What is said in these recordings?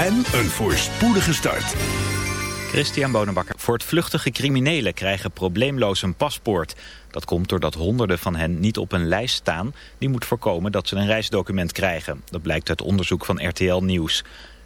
en een voorspoedige start. Christian Bonenbakker. Voortvluchtige criminelen krijgen probleemloos een paspoort. Dat komt doordat honderden van hen niet op een lijst staan... die moet voorkomen dat ze een reisdocument krijgen. Dat blijkt uit onderzoek van RTL Nieuws.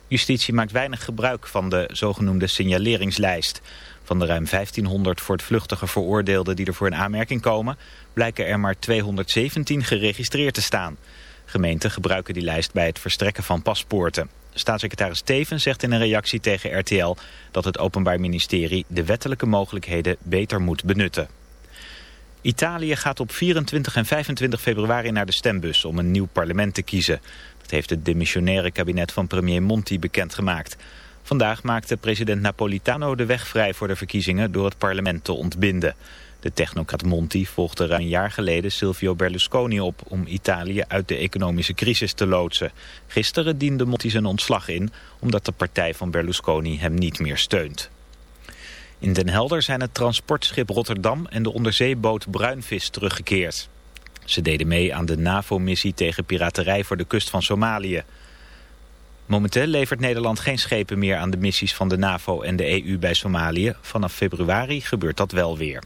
Justitie maakt weinig gebruik van de zogenoemde signaleringslijst. Van de ruim 1500 voortvluchtige veroordeelden die er voor een aanmerking komen... blijken er maar 217 geregistreerd te staan. Gemeenten gebruiken die lijst bij het verstrekken van paspoorten. Staatssecretaris Teven zegt in een reactie tegen RTL dat het Openbaar Ministerie de wettelijke mogelijkheden beter moet benutten. Italië gaat op 24 en 25 februari naar de stembus om een nieuw parlement te kiezen. Dat heeft het demissionaire kabinet van premier Monti bekendgemaakt. Vandaag maakte president Napolitano de weg vrij voor de verkiezingen door het parlement te ontbinden. De technocrat Monti volgde ruim een jaar geleden Silvio Berlusconi op om Italië uit de economische crisis te loodsen. Gisteren diende Monti zijn ontslag in omdat de partij van Berlusconi hem niet meer steunt. In Den Helder zijn het transportschip Rotterdam en de onderzeeboot Bruinvis teruggekeerd. Ze deden mee aan de NAVO-missie tegen piraterij voor de kust van Somalië. Momenteel levert Nederland geen schepen meer aan de missies van de NAVO en de EU bij Somalië. Vanaf februari gebeurt dat wel weer.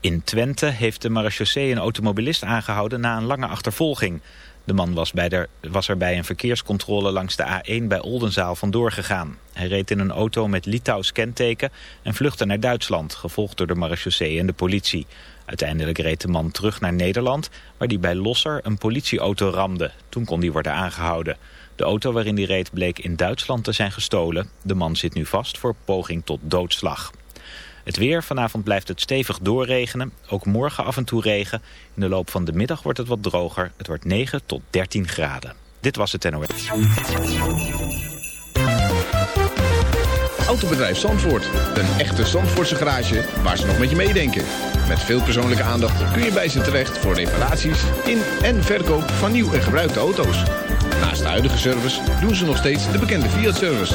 In Twente heeft de marechaussee een automobilist aangehouden na een lange achtervolging. De man was, bij de, was er bij een verkeerscontrole langs de A1 bij Oldenzaal vandoor gegaan. Hij reed in een auto met Litouws kenteken en vluchtte naar Duitsland, gevolgd door de marechaussee en de politie. Uiteindelijk reed de man terug naar Nederland, waar hij bij Losser een politieauto ramde. Toen kon hij worden aangehouden. De auto waarin hij reed bleek in Duitsland te zijn gestolen. De man zit nu vast voor poging tot doodslag. Het weer, vanavond blijft het stevig doorregenen. Ook morgen af en toe regen. In de loop van de middag wordt het wat droger. Het wordt 9 tot 13 graden. Dit was het NOS. Autobedrijf Zandvoort. Een echte Zandvoortse garage waar ze nog met je meedenken. Met veel persoonlijke aandacht kun je bij ze terecht voor reparaties in en verkoop van nieuw en gebruikte auto's. Naast de huidige service doen ze nog steeds de bekende Fiat-service.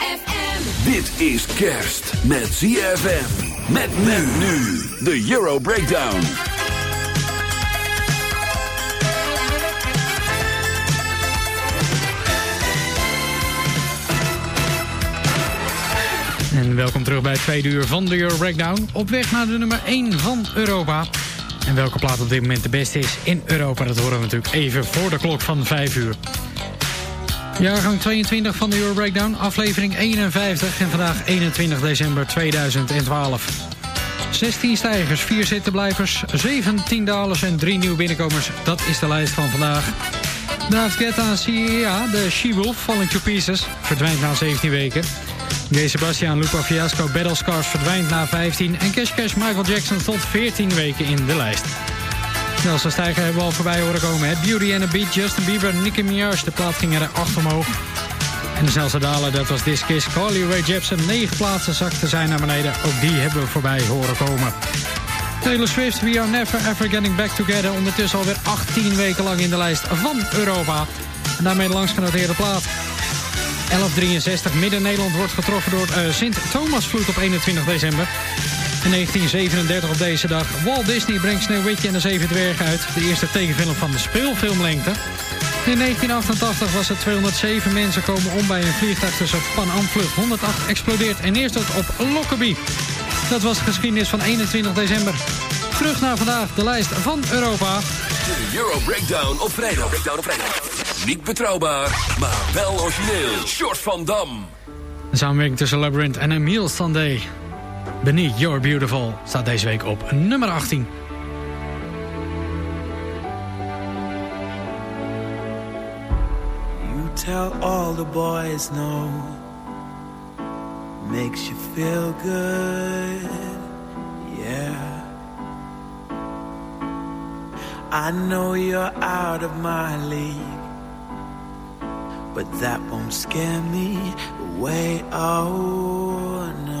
Dit is kerst met ZFM. Met men nu. De Euro Breakdown. En welkom terug bij het tweede uur van de Euro Breakdown. Op weg naar de nummer 1 van Europa. En welke plaat op dit moment de beste is in Europa... dat horen we natuurlijk even voor de klok van 5 uur. Jaargang 22 van de Euro Breakdown, aflevering 51... en vandaag 21 december 2012. 16 stijgers, 4 zittenblijvers, 17 dalers en 3 nieuwe binnenkomers. Dat is de lijst van vandaag. David Guetta CIA, de She-Wolf, Falling to Pieces... verdwijnt na 17 weken... Gay Sebastian Lupa Fiasco Battle Scars verdwijnt na 15... en Cash Cash Michael Jackson tot 14 weken in de lijst. Snelste stijger hebben we al voorbij horen komen. Beauty and a Beat, Justin Bieber, Nicki Minaj. De plaat ging er 8 omhoog. En de snelste daler, dat was This Kiss. Carly Rae Jepsen, 9 plaatsen zakte zijn naar beneden. Ook die hebben we voorbij horen komen. Taylor Swift, We Are Never Ever Getting Back Together. Ondertussen alweer 18 weken lang in de lijst van Europa. En daarmee de langsgenoteerde plaat. 1163 Midden-Nederland wordt getroffen door uh, Sint-Thomasvloed op 21 december. In 1937 op deze dag Walt Disney brengt Sneeuwwitje en de Zeven Dwergen uit. De eerste tekenfilm van de speelfilmlengte. In 1988 was het 207 mensen komen om bij een vliegtuig tussen Pan Am Vlucht 108 explodeert en eerst het op Lockerbie. Dat was de geschiedenis van 21 december. Terug naar vandaag, de lijst van Europa. De Euro Breakdown op vrijdag. Breakdown op vrijdag. Niet betrouwbaar, maar wel origineel. Short van Dam. De samenwerking tussen Labyrinth en Emile Sandé. Beneath Your Beautiful staat deze week op nummer 18. You tell all the boys no. Makes you feel good, yeah. I know you're out of my league But that won't scare me away, oh no.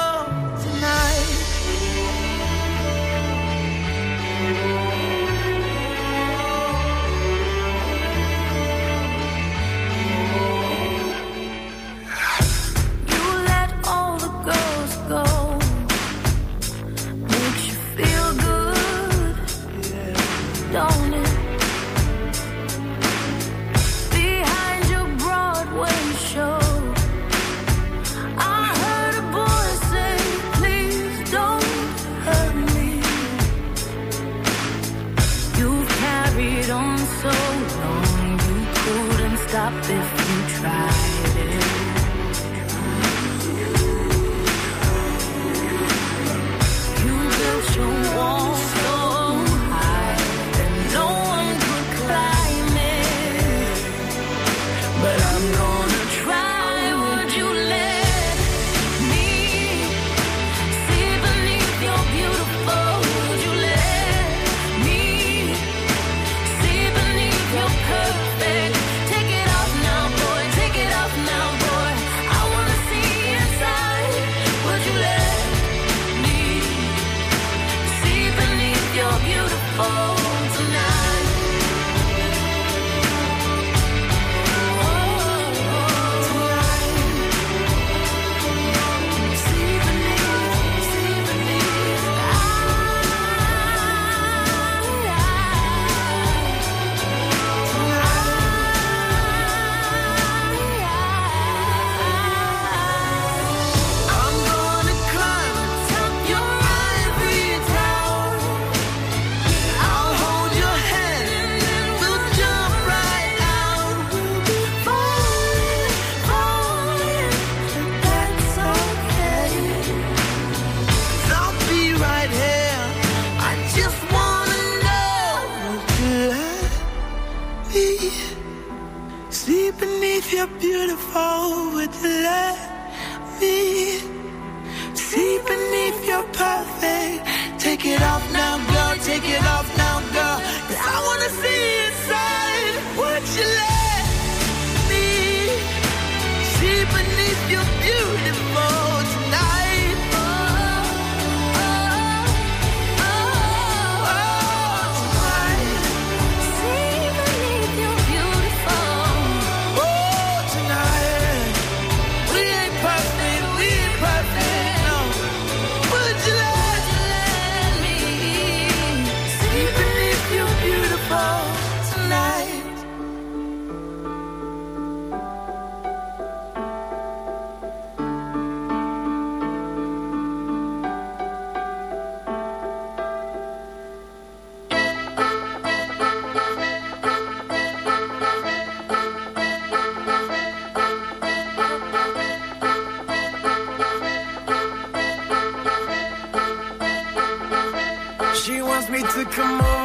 Oh. to come over.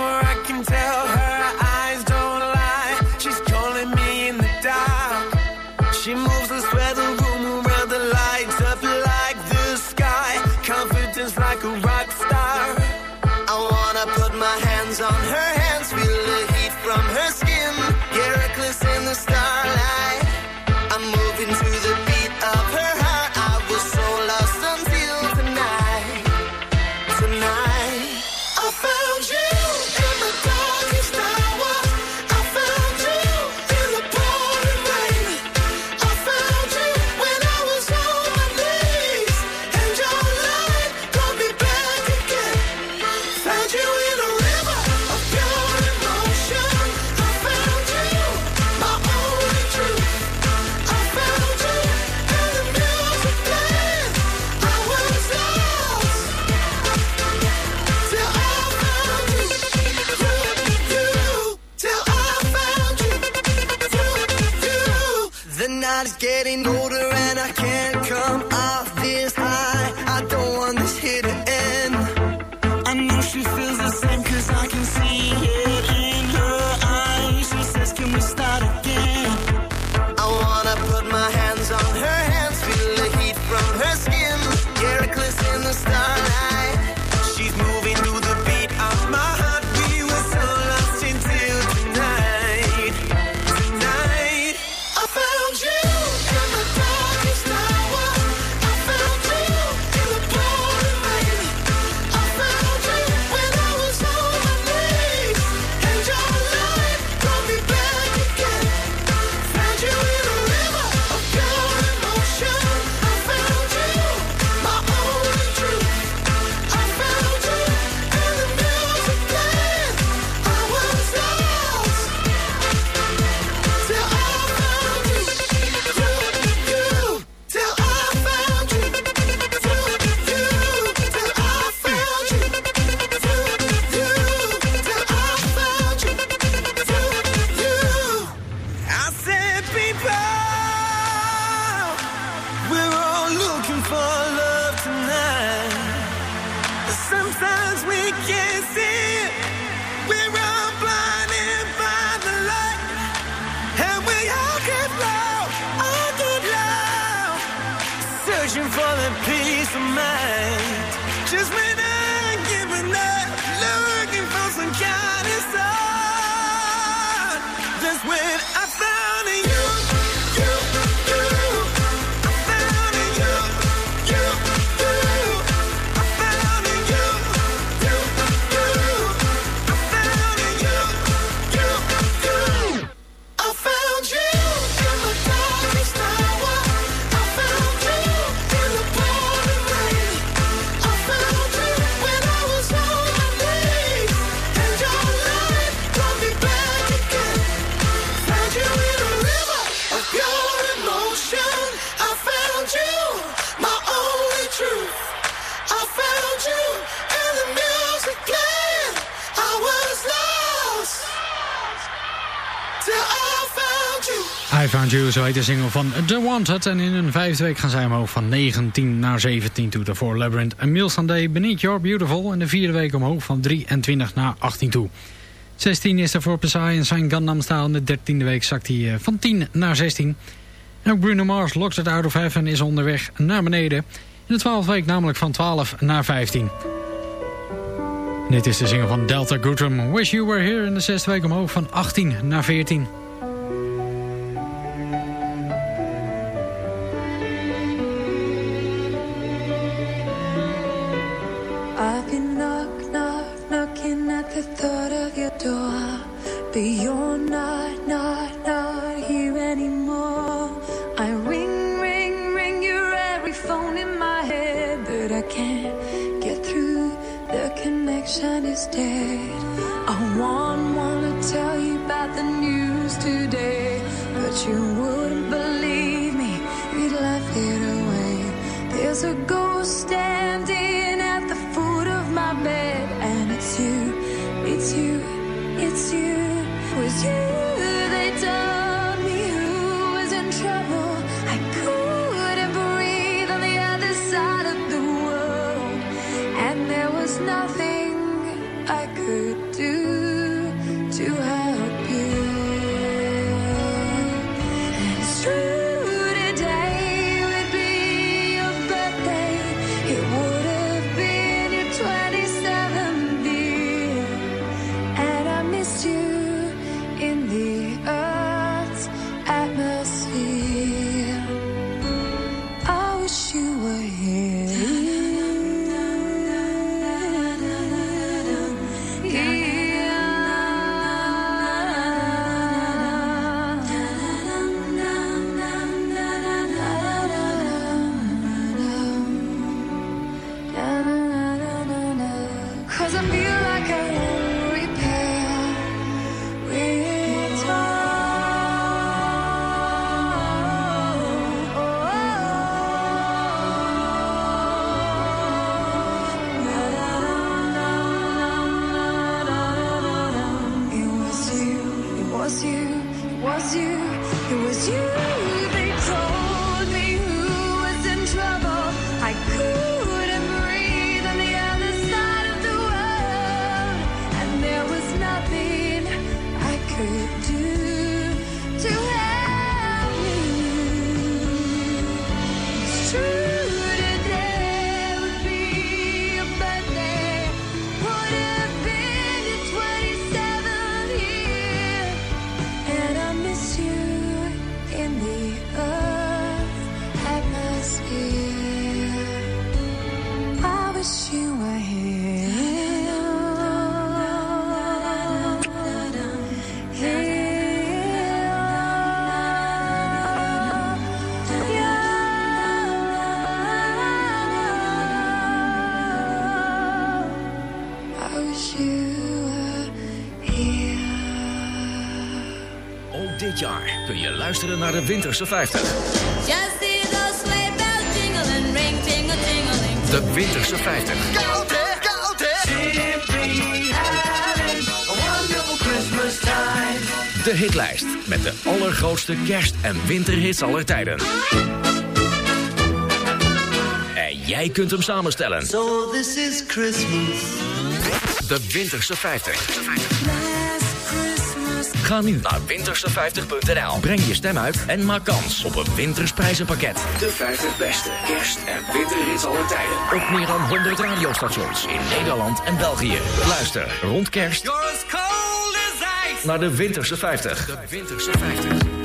I Found You, zo heet de single van The Wanted. En in een vijfde week gaan zij omhoog van 19 naar 17 toe. Daarvoor Labyrinth en Miles Day. Beneath Your Beautiful. En de vierde week omhoog van 23 naar 18 toe. 16 is er voor Psy en zijn Gundam Style. In de dertiende week zakt hij eh, van 10 naar 16. En ook Bruno Mars lokt het out of heaven is onderweg naar beneden. In de twaalfde week namelijk van 12 naar 15. Dit is de single van Delta Goodrum. Wish You Were Here in de zesde week omhoog van 18 naar 14. Dit jaar kun je luisteren naar de Winterse 50. Just see those sleigh bells jingling, ring, tingle, tingling. De Winterse 50. Koud hè, koud hè. Simply having a wonderful Christmas time. De hitlijst met de allergrootste kerst- en winterhits aller tijden. En jij kunt hem samenstellen. So this is Christmas. De Winterse 50. Ga nu naar winterse50.nl. Breng je stem uit en maak kans op een wintersprijzenpakket. De 50 beste kerst- en winterhits aller tijden. Op meer dan 100 radiostations in Nederland en België. Luister rond kerst naar de Winterse 50. De Winterse 50.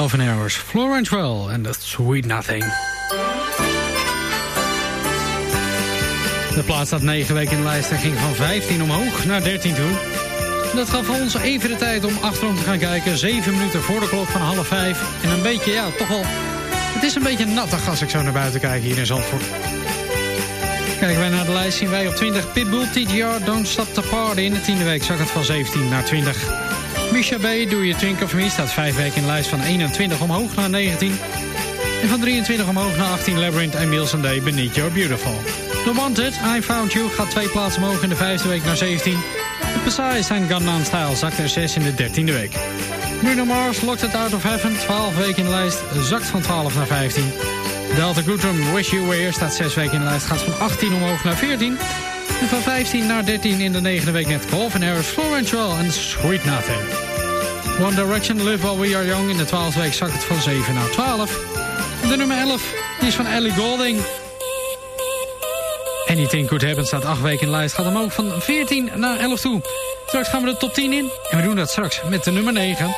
Calvin Harris, Florence Well en The Sweet Nothing. De plaats staat 9 weken in de lijst en ging van 15 omhoog naar 13 toe. Dat gaf ons even de tijd om achterom te gaan kijken. 7 minuten voor de klok van half 5. En een beetje, ja, toch wel... Het is een beetje nattig als ik zo naar buiten kijk hier in Zandvoort. Kijken wij naar de lijst zien wij op 20 Pitbull TGR Don't Stop the Party. In de tiende week zak het van 17 naar 20. Misha B, Doe Je Think of Me, staat 5 weken in de lijst van 21 omhoog naar 19. En van 23 omhoog naar 18, Labyrinth en Wilson Day, Beneath Your Beautiful. The Wanted, I Found You, gaat twee plaatsen omhoog in de 5e week naar 17. De Passage zijn Gunman Style zakt er 6 in de dertiende week. Bruno Mars, Locked It Out of Heaven, 12 weken in de lijst, zakt van 12 naar 15. Delta Goodrum, Wish You Were staat 6 weken in de lijst, gaat van 18 omhoog naar 14. En van 15 naar 13 in de negende week net Colvin Harris, Florence Wall en Sweet Nothing. One Direction, Live While We Are Young. In de 12e week zakt het van 7 naar 12. De nummer 11 is van Ellie Golding. Anything Could Happen staat 8 weken in de lijst. Gaat hem ook van 14 naar 11 toe. Straks gaan we de top 10 in. En we doen dat straks met de nummer 9.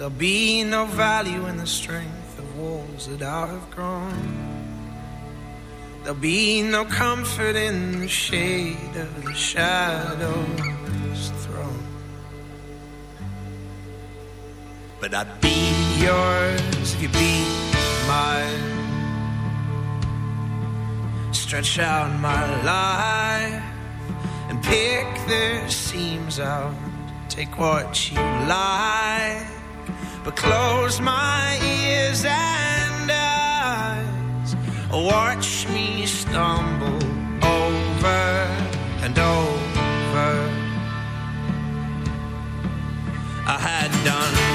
There'll be no value in the strength of walls that I have grown. There'll be no comfort in the shade of the shadow's throne. But I'd be yours if you be mine. Stretch out my life and pick the seams out. Take what you like, but close my ears and eyes. Watch me stumble over and over. I had done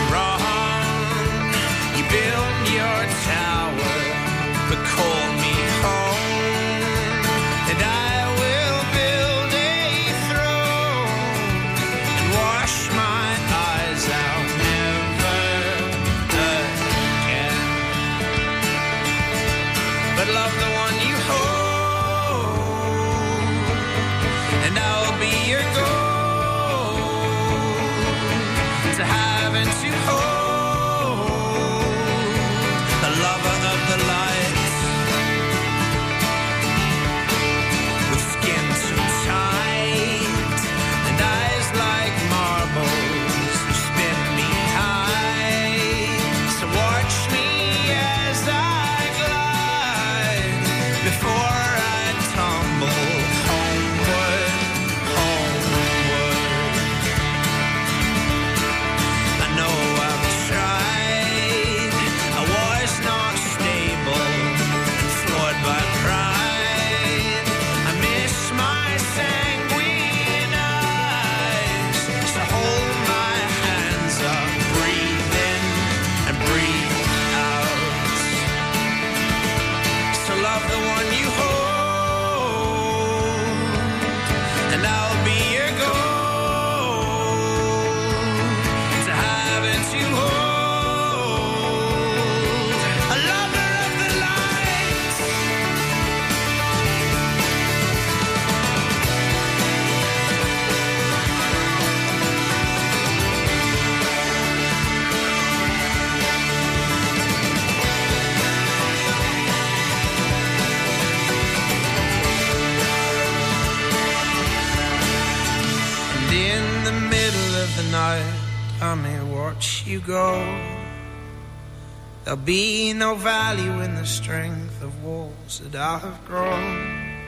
There'll be no value in the strength of walls that I have grown.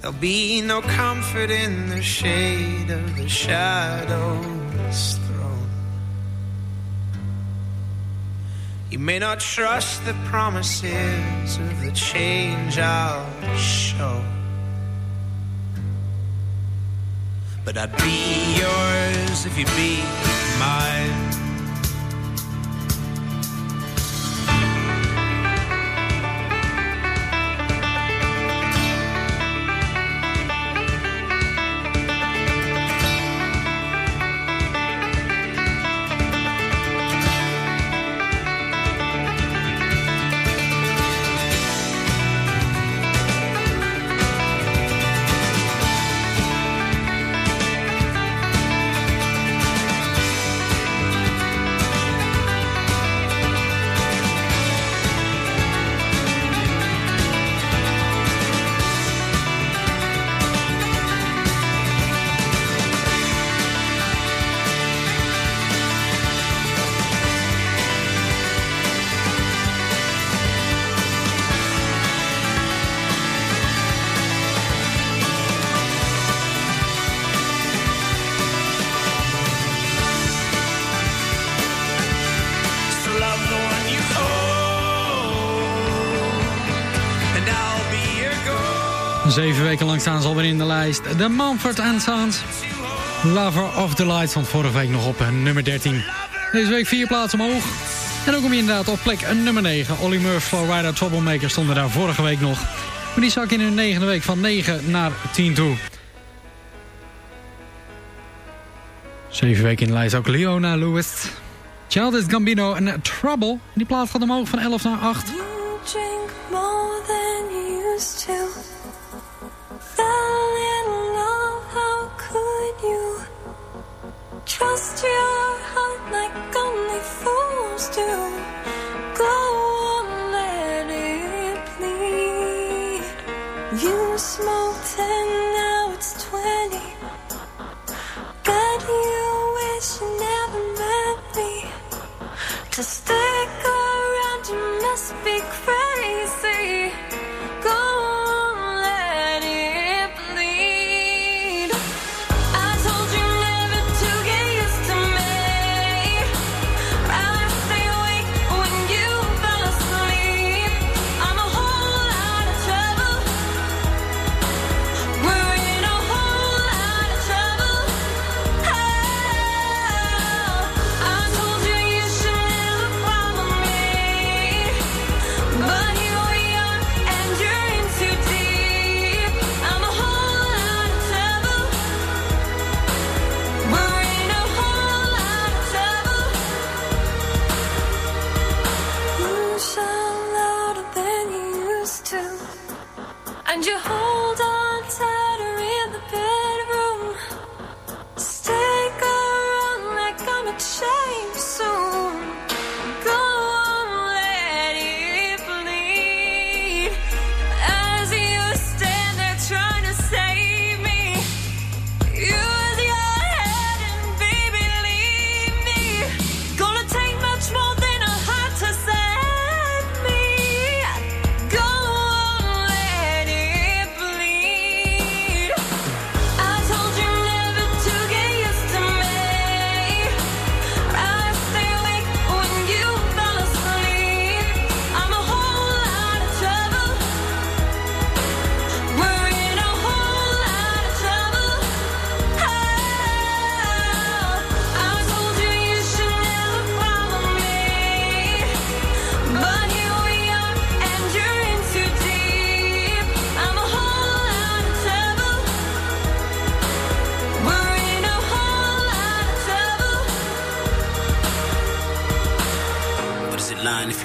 There'll be no comfort in the shade of the shadow's throne. You may not trust the promises of the change I'll show. But I'd be yours if you'd be mine. Zeven weken lang staan ze alweer in de lijst. De Mumford Sons. Lover of the Light stond vorige week nog op nummer 13. Deze week vier plaatsen omhoog. En dan kom je inderdaad op plek nummer 9. Olly Murph, Flowrider, Troublemaker stonden daar vorige week nog. Maar die zak in hun negende week van 9 naar 10 toe. Zeven weken in de lijst ook Leona Lewis. Childish Gambino en Trouble. Die plaat gaat omhoog van 11 naar 8. Be crazy.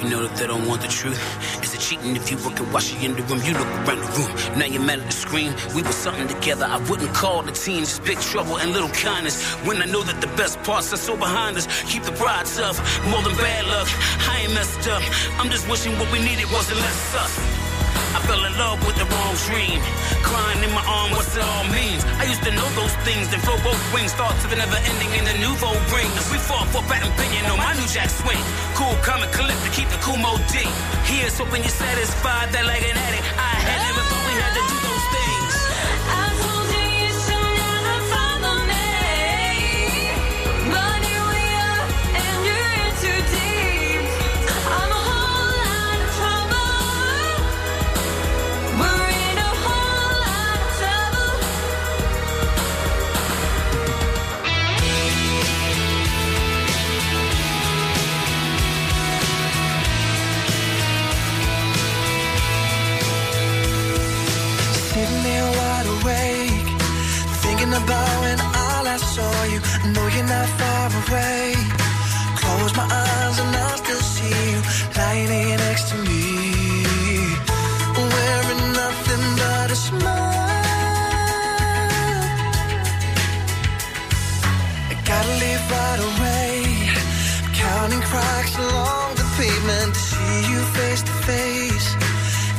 You know that they don't want the truth? Is it cheating if you and watch you in the room? You look around the room, now you're mad at the screen. We were something together. I wouldn't call the team just big trouble and little kindness. When I know that the best parts are so behind us, keep the pride tough, more than bad luck. I ain't messed up. I'm just wishing what we needed wasn't less us. I fell in love with the wrong dream. Crying in my arm, what's it all mean? I used to know those things, then flow both wings. Thoughts of it never ending in the nouveau ring. We fought for patent opinion on my new jack swing. Cool, calm, and to keep the cool mode D. Here's hoping you're satisfied that like an addict. I had never thought we had to do saw you. I know you're not far away. Close my eyes and I'll still see you lying next to me, wearing nothing but a smile. I gotta leave right away, counting cracks along the pavement to see you face to face.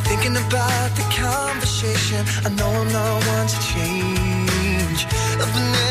Thinking about the conversation, I know I'm not one to change. I've never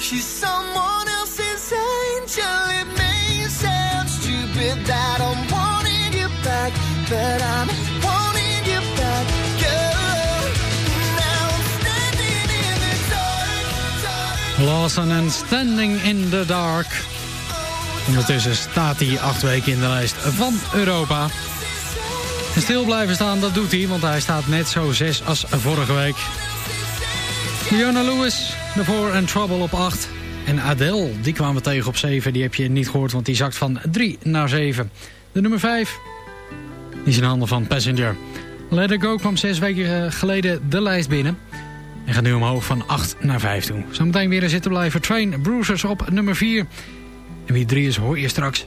someone else's angel. It may sound stupid that I'm wanting you back, but I'm wanting you back, girl. Now standing in the dark. Lawson en Standing in the Dark. Ondertussen staat hij acht weken in de lijst van Europa. En stil blijven staan, dat doet hij, want hij staat net zo zes als vorige week. Fiona Lewis, daarvoor en Trouble op 8. En Adele, die kwamen we tegen op 7. Die heb je niet gehoord, want die zakt van 3 naar 7. De nummer 5, die is in handen van Passenger. Let Go kwam zes weken eh, geleden de lijst binnen. En gaat nu omhoog van 8 naar 5 toe. Zometeen weer zitten blijven. Train Bruisers op nummer 4. En wie 3 is, hoor je straks.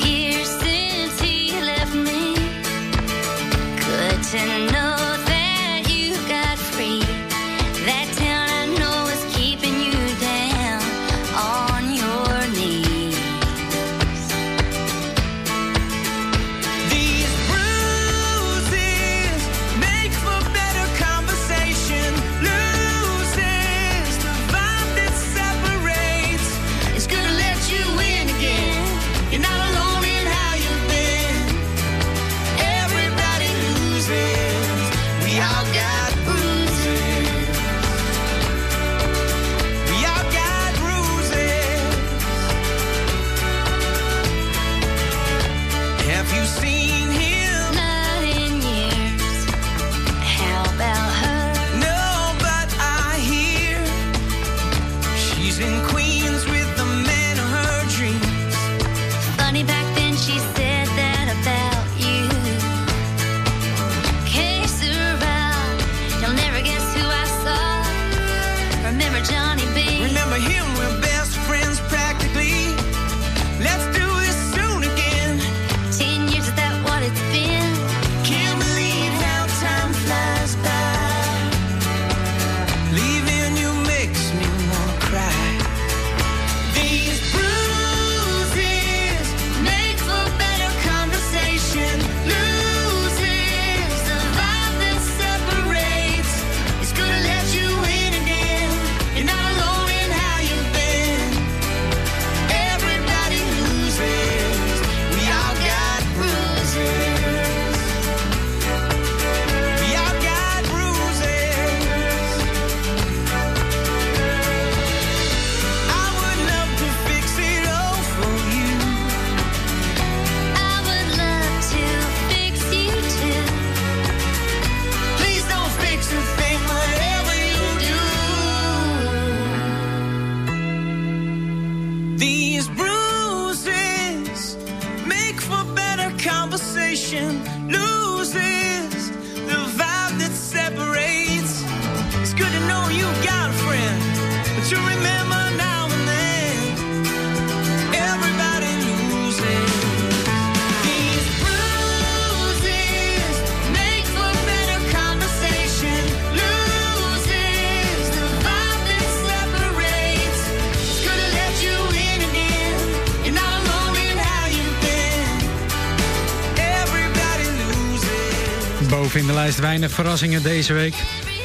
lijst weinig verrassingen deze week.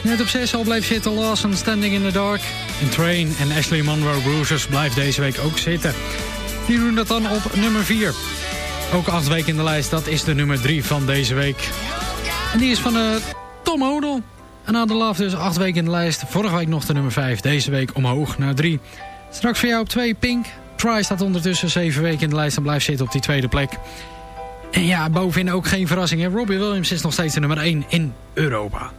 Net op 6 al bleef zitten Lawson Standing in the Dark. En Train en Ashley Monroe Bruisers blijft deze week ook zitten. Die doen dat dan op nummer 4. Ook acht weken in de lijst, dat is de nummer 3 van deze week. En die is van eh, Tom Odell. En na de Love dus acht weken in de lijst. Vorige week nog de nummer 5, deze week omhoog naar 3. Straks voor jou op 2 Pink. Try staat ondertussen 7 weken in de lijst en blijft zitten op die tweede plek. En ja, bovenin ook geen verrassing. Hè? Robbie Williams is nog steeds de nummer 1 in Europa.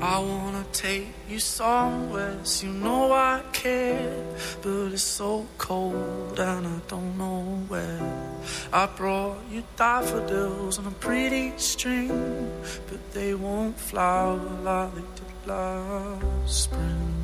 I wanna take you somewhere, so you know I care. But it's so cold and I don't know where. I brought you daffodils on a pretty string, but they won't flower like they did last spring.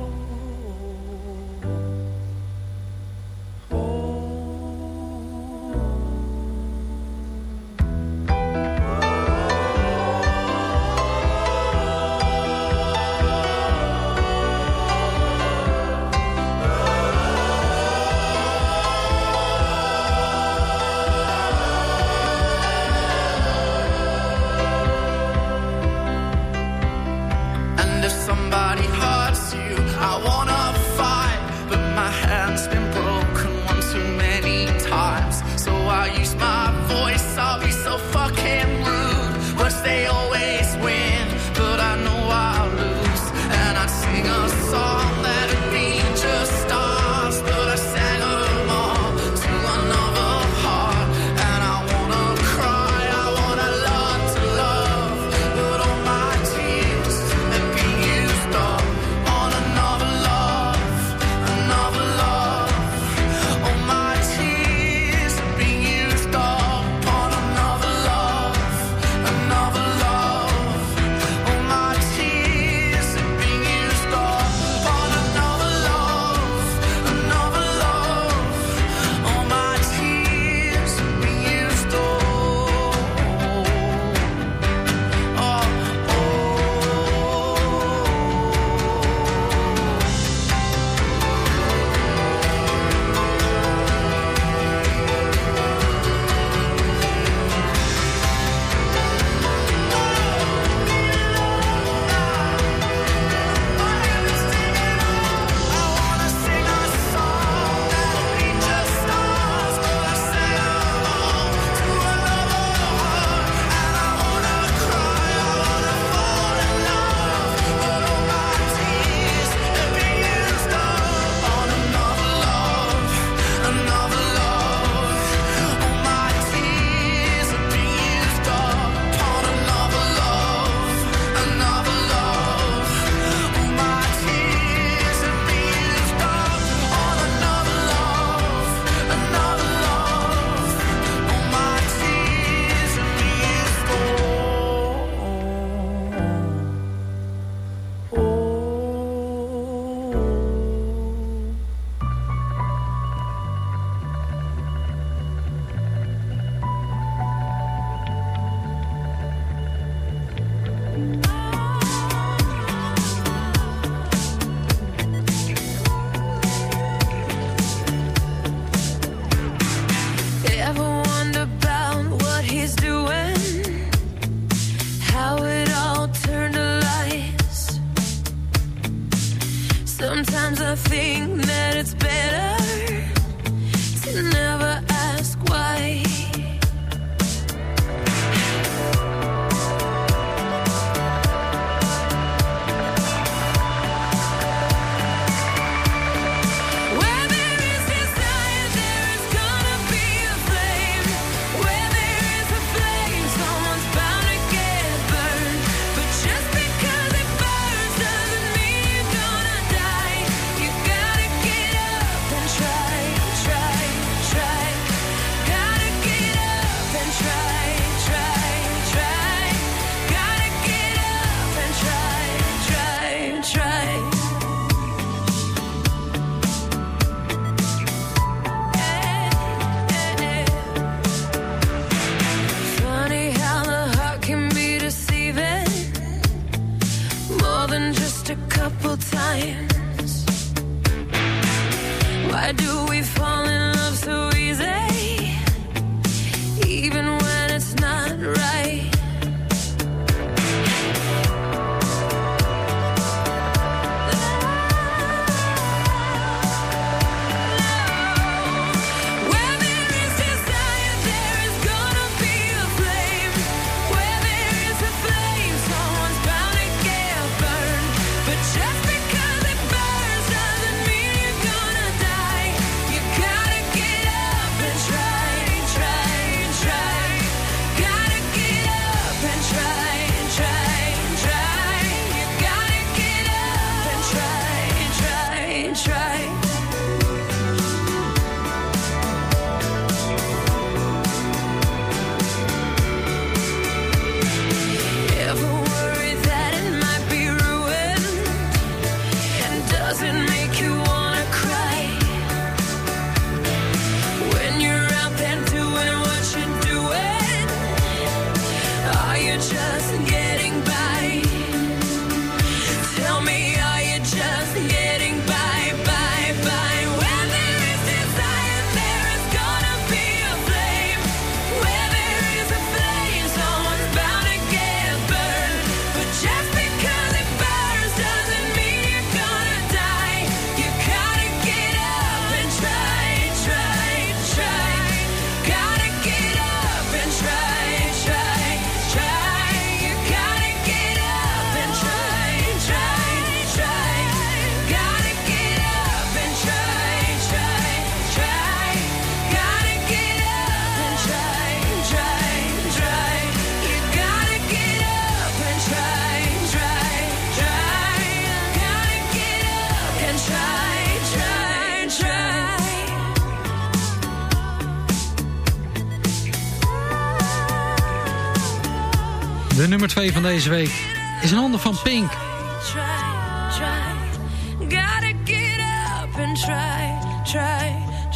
De nummer 2 van deze week is een ander van Pink.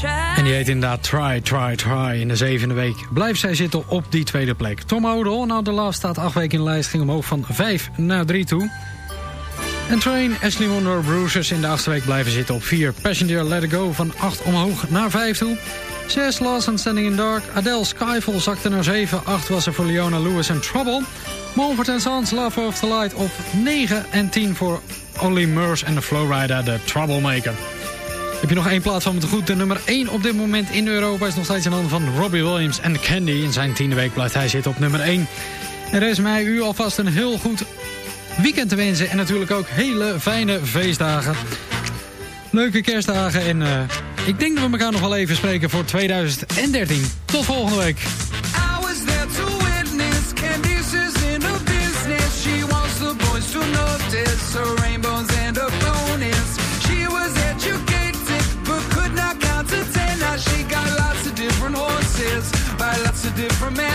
And. En die heet inderdaad Try, Try, Try. In de zevende week blijft zij zitten op die tweede plek. Tom O'Donnell, nou de Love staat acht weken in de lijst, ging omhoog van 5 naar 3 toe. En Train, Ashley Wonder, Bruisers in de achtste week blijven zitten op 4. Passenger, Let It Go van 8 omhoog naar 5 toe. 6 Lawson Standing in Dark. Adele Skyfall zakte naar 7. 8 was er voor Leona Lewis en Trouble. Mumford Sons, Love of the Light op 9. En 10 voor Ollie Murs en de Flowrider, de Troublemaker. Heb je nog één plaats van me te goed? De nummer 1 op dit moment in Europa is nog steeds een handen van Robbie Williams en Candy. In zijn tiende week blijft hij zitten op nummer 1. Er is mij u alvast een heel goed weekend te wensen. En natuurlijk ook hele fijne feestdagen. Leuke kerstdagen. En eh, ik denk dat we elkaar nog wel even spreken voor 2013. Tot volgende week. Different men.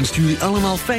Wenst jullie allemaal fijn.